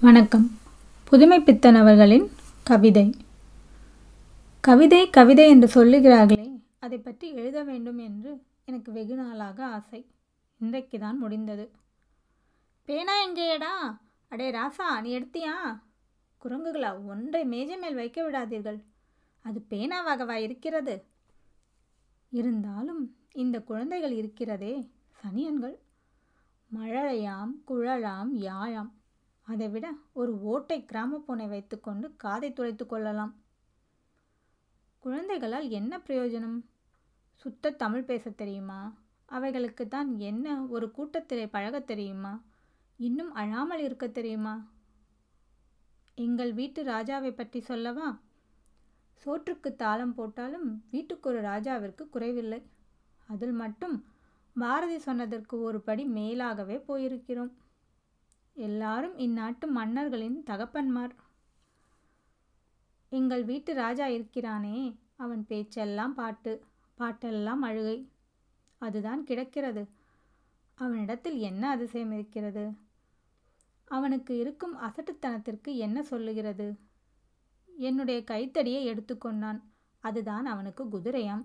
வணக்கம். புதுமைப்பித்தன் அவர்களின் கவிதை. கவிதை கவிதை என்று சொல்லுகிறார்களே அதை பற்றி எழுத வேண்டும் என்று எனக்கு வெகு நாளாக ஆசை. இன்றைக்கு தான் முடிந்தது. பேனா எங்கேயடா? அடே ராசா நீ எடுத்தியா? குரங்குகளா ஒன்றை மேஜை மேல் வைக்க விடாதீர்கள். அது பேனாவாகவா இருக்கிறது? இருந்தாலும் இந்த குழந்தைகள் இருக்கிறதே சனியன்கள். மழலையாம் குழலாம் யாழாம். அதைவிட ஒரு ஓட்டை கிராமப்போனை வைத்துக்கொண்டு காதை துளைத்து கொள்ளலாம். குழந்தைகளால் என்ன பிரயோஜனம்? சுத்த தமிழ் பேச தெரியுமா? அவைகளுக்கு தான் என்ன ஒரு கூட்டத்திலே பழகத் தெரியுமா? இன்னும் அழாமல் இருக்க தெரியுமா? எங்கள் வீட்டு ராஜாவை பற்றி சொல்லவா? சோற்றுக்கு தாளம் போட்டாலும் வீட்டுக்கு ஒரு ராஜாவிற்கு குறைவில்லை. அதில் மட்டும் பாரதி சொன்னதற்கு ஒரு படி மேலாகவே போயிருக்கிறோம். எல்லாரும் இந்நாட்டு மன்னர்களின் தகப்பன்மார். எங்கள் வீட்டு ராஜா இருக்கிறானே அவன் பேச்செல்லாம் பாட்டு பாட்டெல்லாம் அழுகை. அதுதான் கிடக்கிறது. அவனிடத்தில் என்ன அதிசயம் இருக்கிறது? அவனுக்கு இருக்கும் அசட்டுத்தனத்திற்கு என்ன சொல்லுகிறது? என்னுடைய கைத்தடியை எடுத்துக்கொண்டான் அதுதான் அவனுக்கு குதிரையாம்.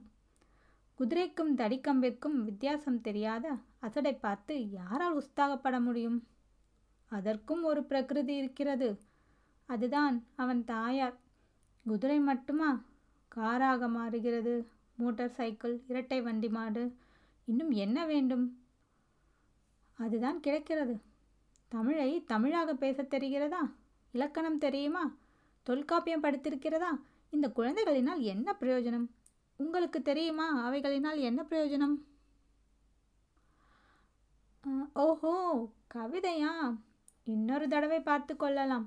குதிரைக்கும் தடிக்கம்பிற்கும் வித்தியாசம் தெரியாத அசடை பார்த்து யாரால் உற்சாகப்பட முடியும்? அதற்கும் ஒரு பிரகிருதி இருக்கிறது. அதுதான் அவன் தாயார். குதிரை மட்டுமா? காராக மாறுகிறது. மோட்டார் சைக்கிள் இரட்டை வண்டி மாடு. இன்னும் என்ன வேண்டும்? அதுதான் கிடைக்கிறது. தமிழை தமிழாக பேசத் தெரிகிறதா? இலக்கணம் தெரியுமா? தொல்காப்பியம் படித்திருக்கிறதா? இந்த குழந்தைகளினால் என்ன பிரயோஜனம்? உங்களுக்கு தெரியுமா? அவைகளினால் என்ன பிரயோஜனம்? ஓஹோ கவிதையா? இன்னொரு தடவை பார்த்து கொள்ளலாம்.